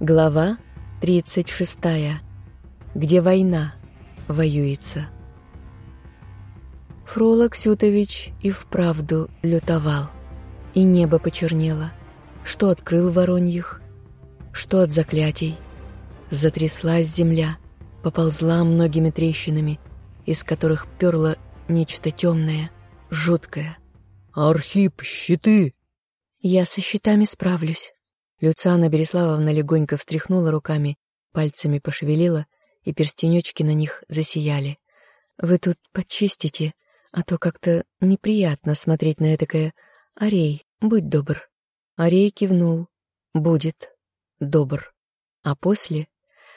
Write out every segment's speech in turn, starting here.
Глава 36. Где война воюется. Фрола Ксютович и вправду лютовал, и небо почернело, что открыл вороньих, что от заклятий. Затряслась земля, поползла многими трещинами, из которых перло нечто темное, жуткое. «Архип, щиты!» «Я со щитами справлюсь», Люциана Береславовна легонько встряхнула руками, пальцами пошевелила, и перстенечки на них засияли. «Вы тут подчистите, а то как-то неприятно смотреть на этакое. Арей, будь добр». Арей кивнул. «Будет. Добр». А после,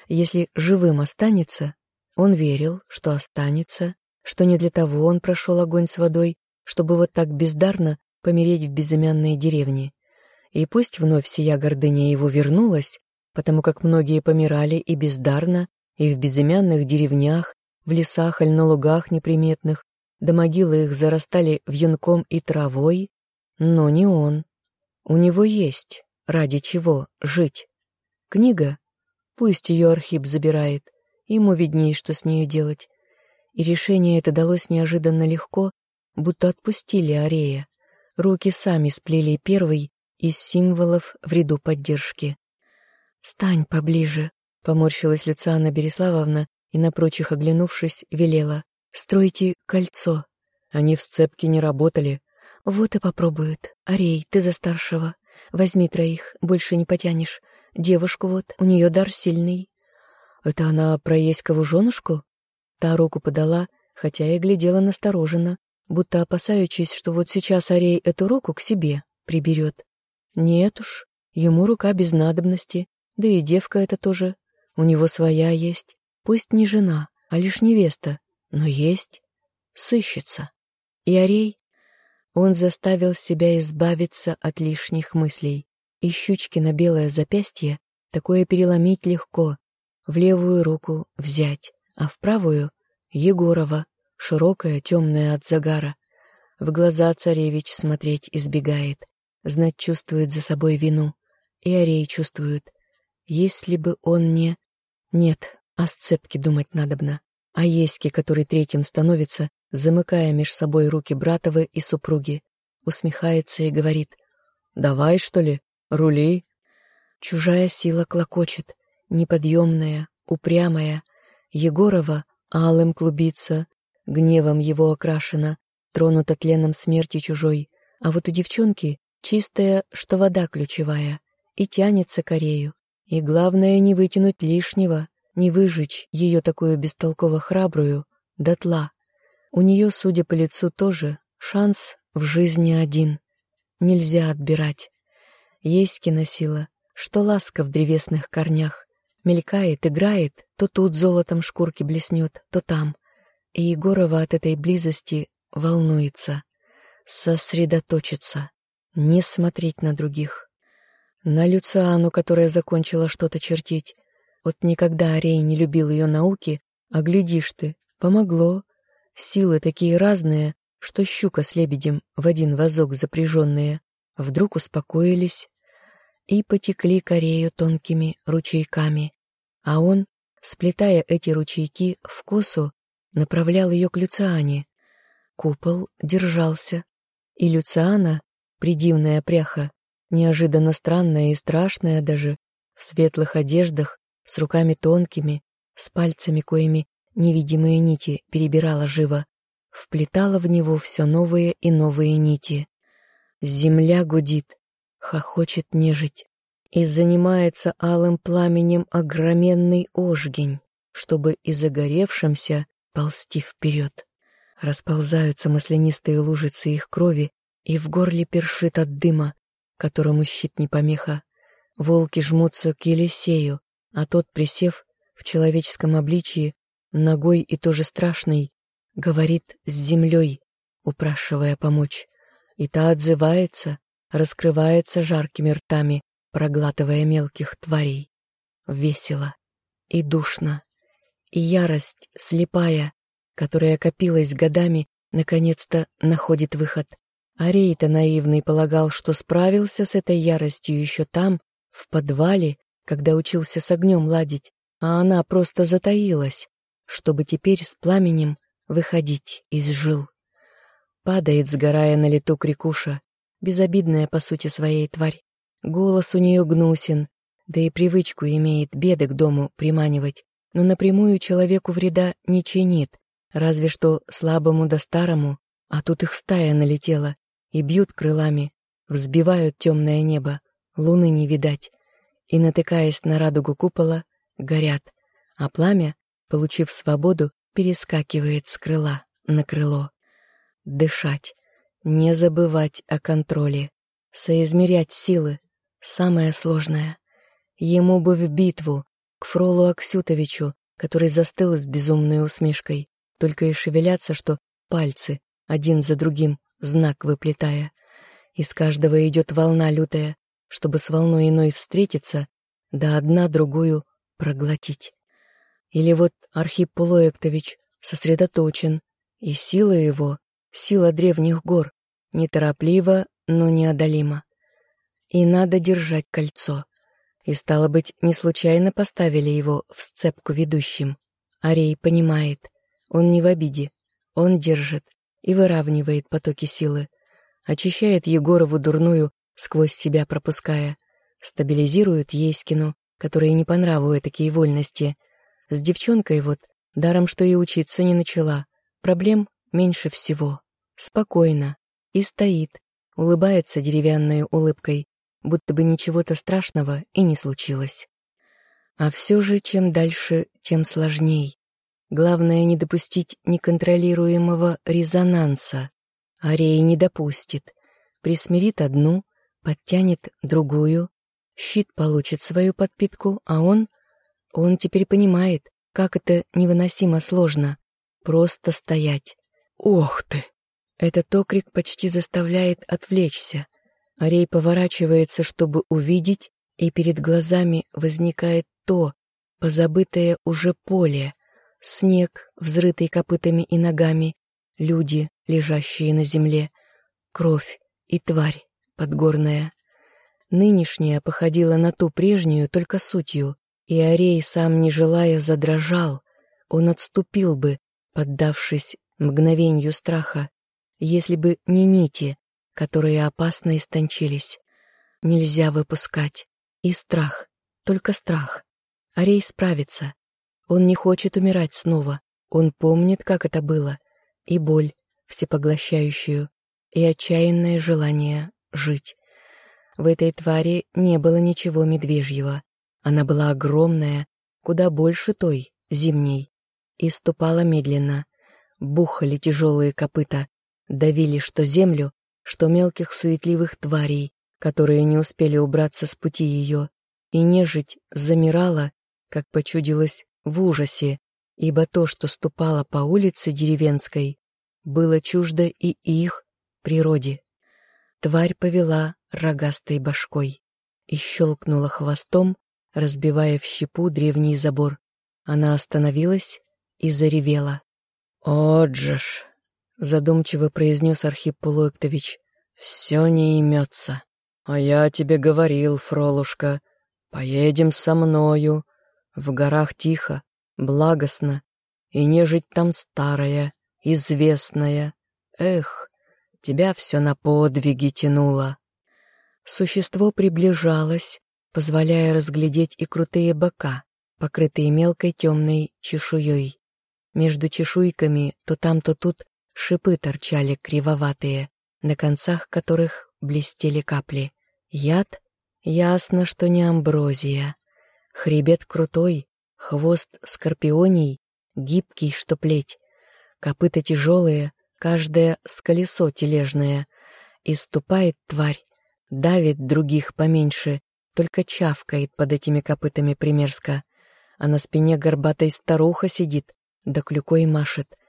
если живым останется, он верил, что останется, что не для того он прошел огонь с водой, чтобы вот так бездарно помереть в безымянной деревне. И пусть вновь сия гордыня его вернулась, потому как многие помирали и бездарно, и в безымянных деревнях, в лесах или на лугах неприметных, до могилы их зарастали вьюнком и травой, но не он. У него есть, ради чего жить. Книга? Пусть ее Архип забирает, ему виднее, что с нею делать. И решение это далось неожиданно легко, будто отпустили Арея. Руки сами сплели первый из символов в ряду поддержки. «Стань поближе», — поморщилась Люциана Береславовна и, на прочих оглянувшись, велела. «Стройте кольцо». Они в сцепке не работали. «Вот и попробуют. Арей, ты за старшего. Возьми троих, больше не потянешь. Девушку вот, у нее дар сильный». «Это она про Еськову женушку?» Та руку подала, хотя и глядела настороженно, будто опасаючись, что вот сейчас Арей эту руку к себе приберет. Нет уж, ему рука без надобности, да и девка эта тоже. У него своя есть, пусть не жена, а лишь невеста, но есть, сыщется. И Арей, он заставил себя избавиться от лишних мыслей. И щучки на белое запястье такое переломить легко, в левую руку взять, а в правую — Егорова, широкая, темная от загара. В глаза царевич смотреть избегает, знать чувствует за собой вину. И Арей чувствует. Если бы он не... Нет, о сцепке думать надобно. О Еське, который третьим становится, замыкая меж собой руки братовы и супруги. Усмехается и говорит. «Давай, что ли, рули?» Чужая сила клокочет, неподъемная, упрямая. Егорова алым клубится, гневом его окрашена, тронута тленом смерти чужой. А вот у девчонки чистая, что вода ключевая, и тянется к Арею. И главное не вытянуть лишнего, не выжечь ее такую бестолково храбрую дотла. У нее, судя по лицу, тоже шанс в жизни один. Нельзя отбирать. Есть киносила, что ласка в древесных корнях. Мелькает, играет, то тут золотом шкурки блеснет, то там. И Егорова от этой близости волнуется, сосредоточится не смотреть на других. На Люциану, которая закончила что-то чертить. Вот никогда Арей не любил ее науки, а глядишь ты, помогло. Силы такие разные, что щука с лебедем в один вазок запряженные вдруг успокоились и потекли к Арею тонкими ручейками, а он, сплетая эти ручейки в косу, направлял ее к Люциане. Купол держался, и Люциана, придивная пряха, неожиданно странная и страшная даже, в светлых одеждах, с руками тонкими, с пальцами, коими невидимые нити перебирала живо, вплетала в него все новые и новые нити. Земля гудит, хохочет нежить, и занимается алым пламенем огроменный ожгень, чтобы и загоревшимся ползти вперед. Расползаются маслянистые лужицы их крови, и в горле першит от дыма, которому щит не помеха. Волки жмутся к Елисею, а тот, присев в человеческом обличии, ногой и тоже страшный, говорит с землей, упрашивая помочь. И та отзывается, раскрывается жаркими ртами, проглатывая мелких тварей. Весело и душно, и ярость слепая, которая копилась годами, наконец-то находит выход. Арей-то наивный полагал, что справился с этой яростью еще там, в подвале, когда учился с огнем ладить, а она просто затаилась, чтобы теперь с пламенем выходить из жил. Падает, сгорая на лету крикуша, безобидная по сути своей тварь. Голос у нее гнусен, да и привычку имеет беды к дому приманивать, но напрямую человеку вреда не чинит, разве что слабому да старому, а тут их стая налетела и бьют крылами, взбивают темное небо, луны не видать, и, натыкаясь на радугу купола, горят, а пламя, получив свободу, перескакивает с крыла на крыло. Дышать, не забывать о контроле, соизмерять силы — самое сложное. Ему бы в битву, к Фролу Аксютовичу, который застыл с безумной усмешкой, только и шевелятся, что пальцы, один за другим, знак выплетая. Из каждого идет волна лютая, чтобы с волной иной встретиться, да одна другую проглотить. Или вот Архип Пулоектович сосредоточен, и сила его, сила древних гор, нетороплива, но неодолима. И надо держать кольцо. И, стало быть, не случайно поставили его в сцепку ведущим. Арей понимает, он не в обиде, он держит и выравнивает потоки силы, очищает Егорову дурную, сквозь себя пропуская, стабилизирует Еськину, которая не по нраву такие вольности. С девчонкой вот, даром что и учиться не начала, проблем меньше всего. Спокойно. И стоит, улыбается деревянной улыбкой, будто бы ничего-то страшного и не случилось. А все же, чем дальше, тем сложней. Главное не допустить неконтролируемого резонанса. Арей не допустит. Присмирит одну, подтянет другую. Щит получит свою подпитку, а он... Он теперь понимает, как это невыносимо сложно. Просто стоять. Ох ты! Этот окрик почти заставляет отвлечься. Арей поворачивается, чтобы увидеть, и перед глазами возникает то, позабытое уже поле, снег, взрытый копытами и ногами, люди, лежащие на земле, кровь и тварь подгорная. Нынешняя походила на ту прежнюю только сутью, и Арей, сам не желая, задрожал. Он отступил бы, поддавшись мгновенью страха, если бы не нити, которые опасно истончились. Нельзя выпускать. И страх, только страх. Арей справится. Он не хочет умирать снова. Он помнит, как это было. И боль, всепоглощающую, и отчаянное желание жить. В этой твари не было ничего медвежьего. Она была огромная, куда больше той, зимней, и ступала медленно. Бухали тяжелые копыта, давили что землю, что мелких суетливых тварей, которые не успели убраться с пути ее, и нежить замирала, как почудилось, в ужасе, ибо то, что ступало по улице деревенской, было чуждо и их природе. Тварь повела рогастой башкой и щелкнула хвостом, разбивая в щепу древний забор. Она остановилась и заревела. «От же ж!» — задумчиво произнес Архип Пулуэктович. «Все не имется. А я тебе говорил, Фролушка, поедем со мною. В горах тихо, благостно, и нежить там старая, известная. Эх, тебя все на подвиги тянуло». Существо приближалось, позволяя разглядеть и крутые бока, покрытые мелкой темной чешуей. Между чешуйками то там, то тут Шипы торчали кривоватые, на концах которых блестели капли. Яд? Ясно, что не амброзия. Хребет крутой, хвост скорпионий, гибкий, что плеть. Копыта тяжелые, каждое с колесо тележное. И ступает тварь, давит других поменьше, только чавкает под этими копытами примерзко. А на спине горбатой старуха сидит, да клюкой машет —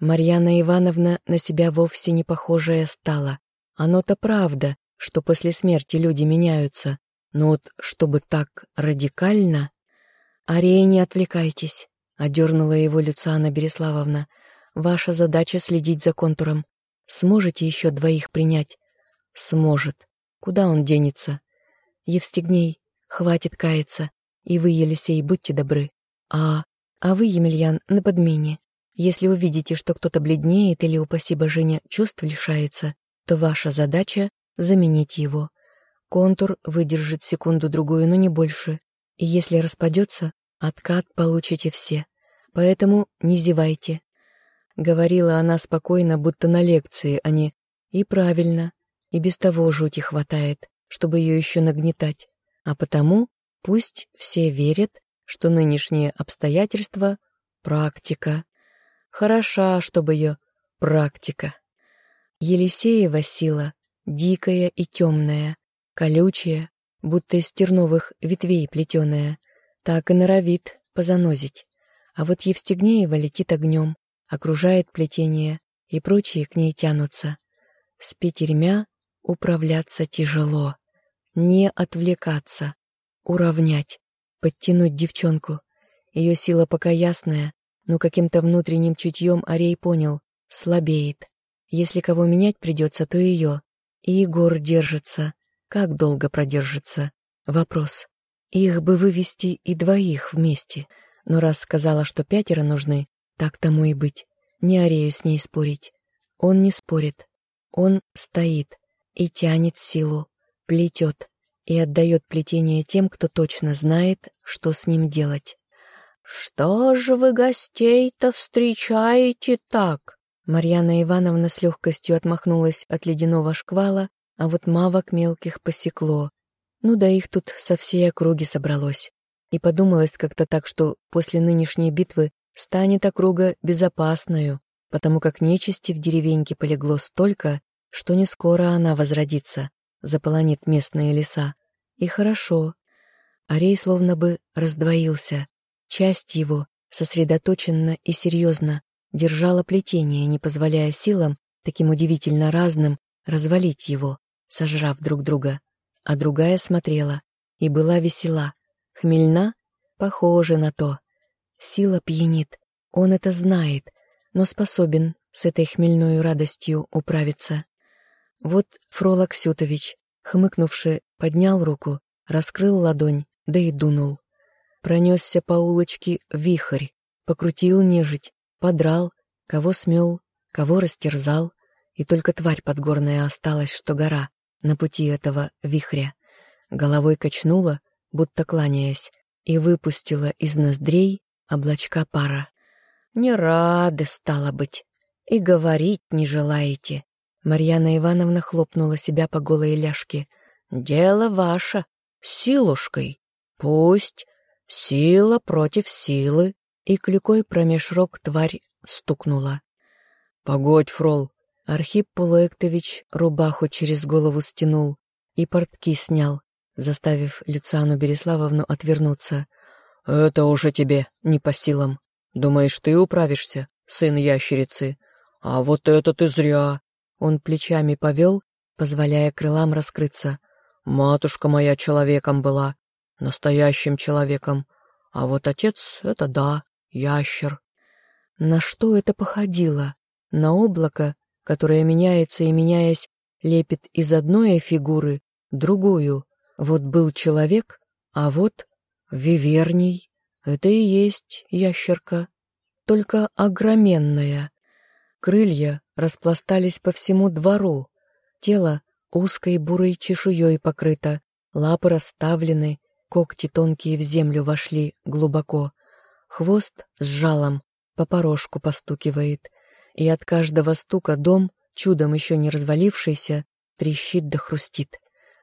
Марьяна Ивановна на себя вовсе не похожая стала. Оно-то правда, что после смерти люди меняются, но вот чтобы так радикально... «Ария, не отвлекайтесь», — одернула его Люциана Береславовна. «Ваша задача следить за контуром. Сможете еще двоих принять?» «Сможет. Куда он денется?» «Евстигней, хватит каяться. И вы, Елисей, будьте добры. А, а вы, Емельян, на подмене. Если увидите, что кто-то бледнеет или, упаси божиня, чувств лишается, то ваша задача — заменить его. Контур выдержит секунду-другую, но не больше. И если распадется, откат получите все. Поэтому не зевайте. Говорила она спокойно, будто на лекции, а не «и правильно». И без того жути хватает, чтобы ее еще нагнетать. А потому пусть все верят, что нынешние обстоятельства — практика. Хороша, чтобы ее практика. Елисеева сила дикая и темная, колючая, будто из терновых ветвей плетеная, так и норовит позанозить. А вот Евстигнеева летит огнем, окружает плетение, и прочие к ней тянутся. С пятерьмя управляться тяжело, не отвлекаться, уравнять, подтянуть девчонку. Ее сила пока ясная, но каким-то внутренним чутьем Арей понял — слабеет. Если кого менять придется, то ее. И Егор держится. Как долго продержится? Вопрос. Их бы вывести и двоих вместе. Но раз сказала, что пятеро нужны, так тому и быть. Не Арею с ней спорить. Он не спорит. Он стоит и тянет силу, плетет и отдает плетение тем, кто точно знает, что с ним делать. «Что же вы гостей-то встречаете так?» Марьяна Ивановна с легкостью отмахнулась от ледяного шквала, а вот мавок мелких посекло. Ну да их тут со всей округи собралось. И подумалось как-то так, что после нынешней битвы станет округа безопасною, потому как нечисти в деревеньке полегло столько, что не скоро она возродится, заполонит местные леса. И хорошо. Арей словно бы раздвоился. Часть его, сосредоточенно и серьезно, держала плетение, не позволяя силам, таким удивительно разным, развалить его, сожрав друг друга. А другая смотрела и была весела. Хмельна? Похоже на то. Сила пьянит, он это знает, но способен с этой хмельной радостью управиться. Вот Фрол Аксютович, хмыкнувши, поднял руку, раскрыл ладонь, да и дунул. Пронесся по улочке вихрь, покрутил нежить, подрал, кого смел, кого растерзал, и только тварь подгорная осталась, что гора, на пути этого вихря. Головой качнула, будто кланяясь, и выпустила из ноздрей облачка пара. «Не рады, стало быть, и говорить не желаете». Марьяна Ивановна хлопнула себя по голой ляжке. «Дело ваше, силушкой. Пусть сила против силы». И клюкой промеж рог тварь стукнула. «Погодь, фрол!» Архип Пулуэктович рубаху через голову стянул и портки снял, заставив Люциану Береславовну отвернуться. «Это уже тебе не по силам. Думаешь, ты управишься, сын ящерицы? А вот это ты зря!» Он плечами повел, позволяя крылам раскрыться. «Матушка моя человеком была, настоящим человеком. А вот отец — это да, ящер». На что это походило? На облако, которое меняется и, меняясь, лепит из одной фигуры другую. Вот был человек, а вот виверний. Это и есть ящерка, только огроменная. Крылья распластались по всему двору. Тело узкой бурой чешуей покрыто, лапы расставлены, когти тонкие в землю вошли глубоко. Хвост с жалом по порожку постукивает, и от каждого стука дом, чудом еще не развалившийся, трещит да хрустит.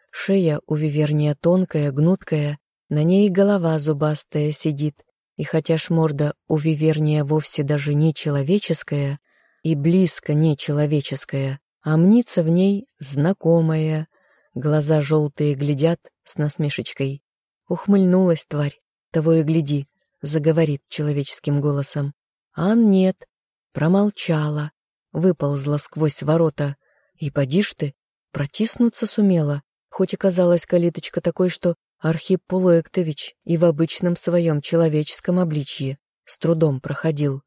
Шея у виверния тонкая, гнуткая, на ней голова зубастая сидит, и хотя ж морда у виверния вовсе даже не человеческая, и близко не человеческая, а мнится в ней знакомая. Глаза желтые глядят с насмешечкой. Ухмыльнулась тварь, того и гляди, заговорит человеческим голосом. А нет, промолчала, выползла сквозь ворота. И поди ж ты, протиснуться сумела, хоть и казалась калиточка такой, что Архип Полуэктович и в обычном своем человеческом обличье с трудом проходил.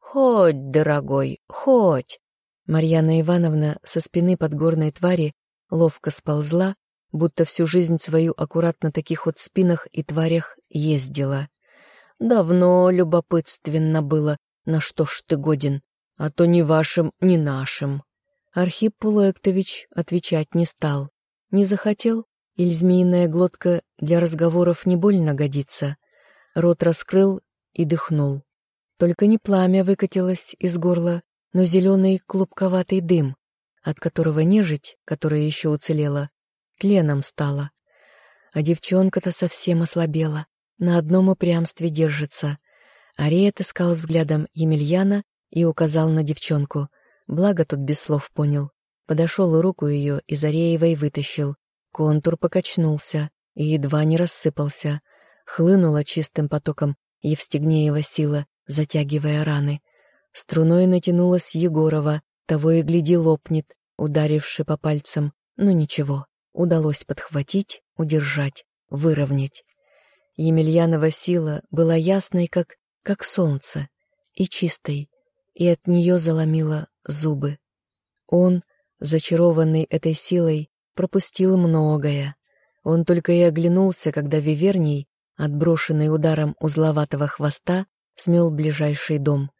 «Хоть, дорогой, хоть!» Марьяна Ивановна со спины подгорной твари ловко сползла, будто всю жизнь свою аккуратно таких вот спинах и тварях ездила. Давно любопытственно было, на что ж ты годен, а то ни вашим, ни нашим. Архип Пулуэктович отвечать не стал. Не захотел, или змеиная глотка для разговоров не больно годится. Рот раскрыл и дыхнул. Только не пламя выкатилось из горла, но зеленый клубковатый дым, от которого нежить, которая еще уцелела, тленом стала. А девчонка-то совсем ослабела, на одном упрямстве держится. Арей отыскал взглядом Емельяна и указал на девчонку. Благо тут без слов понял. Подошел и руку ее из Ареевой вытащил. Контур покачнулся и едва не рассыпался. Хлынула чистым потоком Евстигнеева сила, затягивая раны. Струной натянулась Егорова, того и гляди лопнет, ударивши по пальцам. Но ничего, удалось подхватить, удержать, выровнять. Емельянова сила была ясной, как, как солнце, и чистой, и от нее заломило зубы. Он, зачарованный этой силой, пропустил многое. Он только и оглянулся, когда Виверний, отброшенный ударом узловатого хвоста, смел ближайший дом.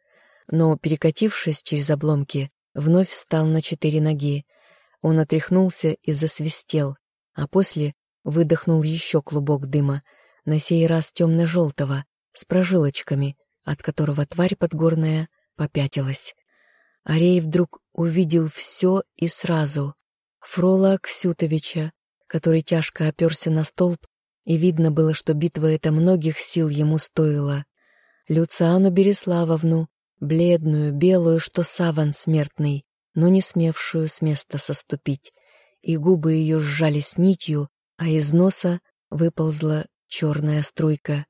Но, перекатившись через обломки, вновь встал на четыре ноги. Он отряхнулся и засвистел, а после выдохнул еще клубок дыма, на сей раз темно-желтого, с прожилочками, от которого тварь подгорная попятилась. Арей вдруг увидел все и сразу. Фрола Аксютовича, который тяжко оперся на столб, и видно было, что битва эта многих сил ему стоила. Люциану Береславовну, бледную, белую, что саван смертный, но не смевшую с места соступить, и губы ее сжались нитью, а из носа выползла черная струйка,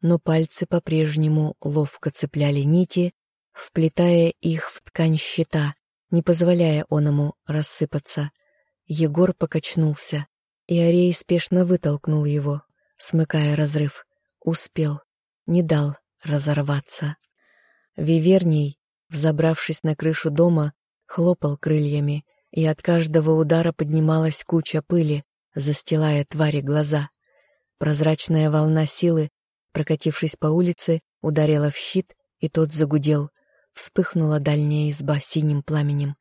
но пальцы по-прежнему ловко цепляли нити, вплетая их в ткань щита, не позволяя оному рассыпаться. Егор покачнулся, и Арей спешно вытолкнул его, смыкая разрыв. Успел, не дал разорваться. Виверний, взобравшись на крышу дома, хлопал крыльями, и от каждого удара поднималась куча пыли, застилая твари глаза. Прозрачная волна силы, прокатившись по улице, ударила в щит, и тот загудел. Вспыхнула дальняя изба синим пламенем,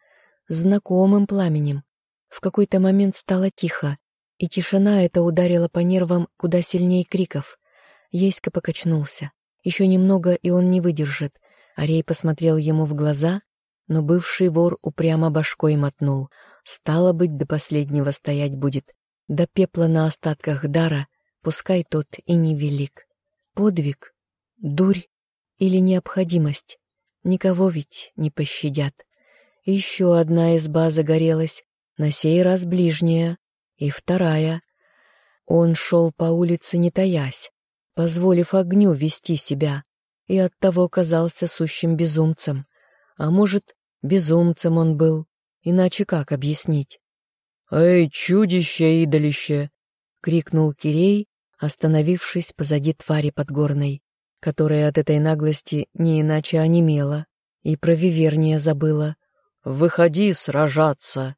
знакомым пламенем. В какой-то момент стало тихо, и тишина эта ударила по нервам куда сильнее криков. Еська покачнулся. Еще немного, и он не выдержит. Арей посмотрел ему в глаза, но бывший вор упрямо башкой мотнул. Стало быть, до последнего стоять будет. До пепла на остатках дара, пускай тот и невелик. Подвиг, дурь или необходимость? Никого ведь не пощадят. Еще одна изба загорелась, на сей раз ближняя, и вторая. Он шел по улице, не таясь, позволив огню вести себя, и оттого казался сущим безумцем. А может, безумцем он был, иначе как объяснить? «Эй, чудище-идолище!» — крикнул Кирей, остановившись позади твари подгорной, которая от этой наглости не иначе онемела и про Виверния забыла. «Выходи сражаться!»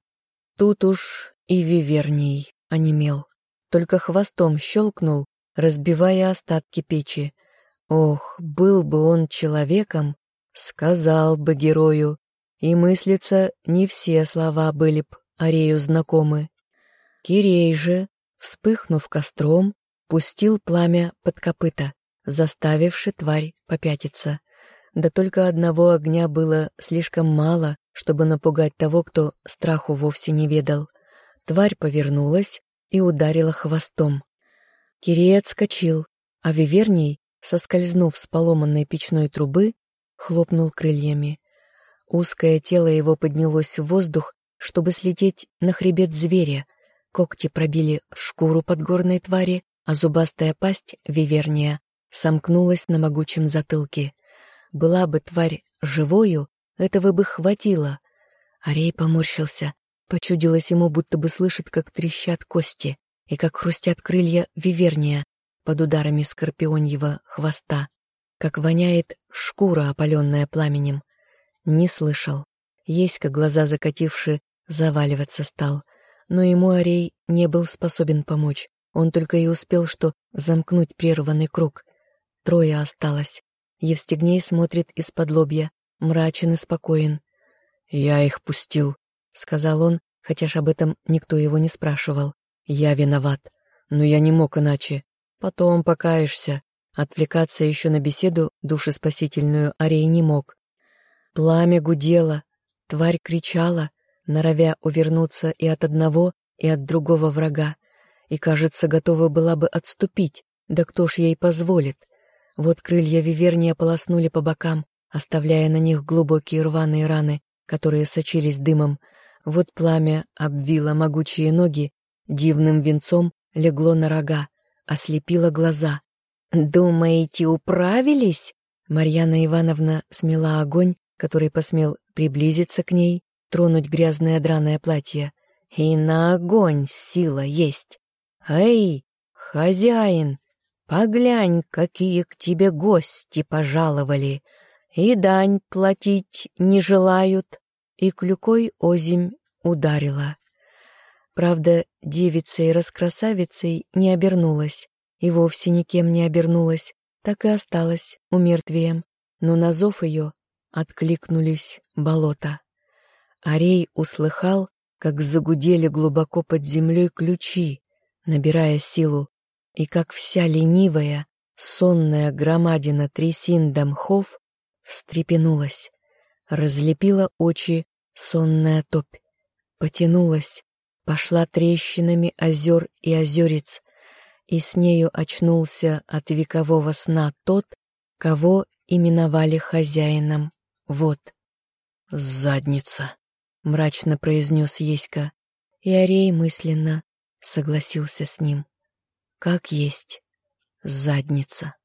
Тут уж и Виверний онемел, только хвостом щелкнул, разбивая остатки печи. Ох, был бы он человеком, сказал бы герою, и мыслится, не все слова были б Арею знакомы. Кирей же, вспыхнув костром, пустил пламя под копыта, заставивши тварь попятиться. Да только одного огня было слишком мало, чтобы напугать того, кто страху вовсе не ведал. Тварь повернулась и ударила хвостом. Кирей отскочил, а Виверний, соскользнув с поломанной печной трубы, хлопнул крыльями. Узкое тело его поднялось в воздух, чтобы слететь на хребет зверя. Когти пробили шкуру подгорной твари, а зубастая пасть, виверния, сомкнулась на могучем затылке. Была бы тварь живою, этого бы хватило. Арей поморщился. Почудилось ему, будто бы слышит, как трещат кости и как хрустят крылья виверния под ударами скорпионьего хвоста, как воняет шкура, опаленная пламенем. Не слышал. Есть, как глаза закативши, заваливаться стал. но ему Арей не был способен помочь. Он только и успел что замкнуть прерванный круг. Трое осталось. Евстигней смотрит из-под лобья, мрачен и спокоен. «Я их пустил», — сказал он, хотя ж об этом никто его не спрашивал. «Я виноват, но я не мог иначе. Потом покаешься». Отвлекаться еще на беседу душеспасительную Арей не мог. Пламя гудело, тварь кричала, норовя увернуться и от одного, и от другого врага, и, кажется, готова была бы отступить, да кто ж ей позволит. Вот крылья Виверния полоснули по бокам, оставляя на них глубокие рваные раны, которые сочились дымом. Вот пламя обвило могучие ноги, дивным венцом легло на рога, ослепило глаза. «Думаете, управились?» Марьяна Ивановна смела огонь, который посмел приблизиться к ней, тронуть грязное драное платье. «И на огонь сила есть! Эй, хозяин, поглянь, какие к тебе гости пожаловали! И дань платить не желают!» И клюкой озимь ударила. Правда, девицей раскрасавицей не обернулась и вовсе никем не обернулась, так и осталась умертвием, но на зов ее откликнулись болота. Арей услыхал, как загудели глубоко под землей ключи, набирая силу, и как вся ленивая, сонная громадина трясин домхов встрепенулась, разлепила очи сонная топь, потянулась, пошла трещинами озер и озерец, и с нею очнулся от векового сна тот, кого именовали хозяином. Вот. «Задница», — мрачно произнес Еська, и Арей мысленно согласился с ним. «Как есть задница».